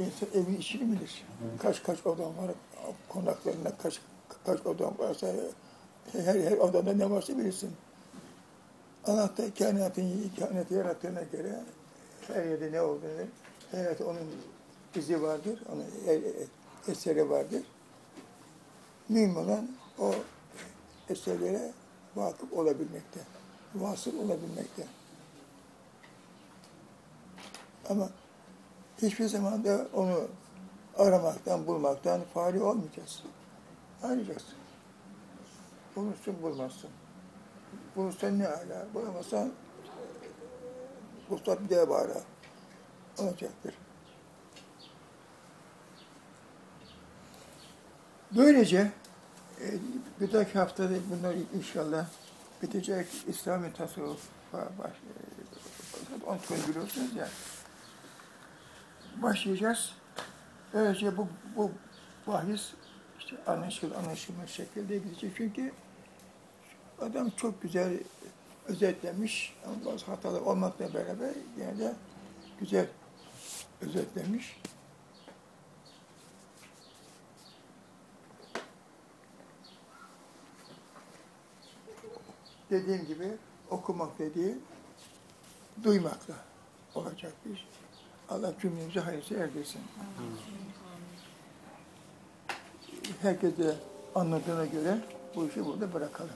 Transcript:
insan evin içini bilir. Kaç kaç odam var, konaklarında kaç kaç odam varsa her her odada ne varsa bilirsin. Allah da kainatın kainatı yarattığına göre her yerde ne olduğunu, her yerde onun izi vardır, onun e- e- eseri vardır. Mühim olan o eserlere vakıf olabilmekte, vasıl olabilmekte. Ama hiçbir zaman da onu aramaktan, bulmaktan fari olmayacağız. Arayacaksın. Bulursun, bulmazsın. Bulursan ne ala, bulamazsan Mustafa bir daha bağıra. Olacaktır. Böylece e, bir dahaki haftada bunlar inşallah bitecek İslami tasavvuf baş, e, onu biliyorsunuz ya. Başlayacağız. Böylece bu, bu bahis işte anlaşıl, anlaşılmış şekilde gidecek. Çünkü adam çok güzel özetlemiş. Ama bazı hatalar olmakla beraber yine de güzel özetlemiş. Dediğim gibi okumak dediği duymakla olacak bir iş. Allah cümlemizi hayırlısı erdirsin. Herkes de anladığına göre bu işi burada bırakalım.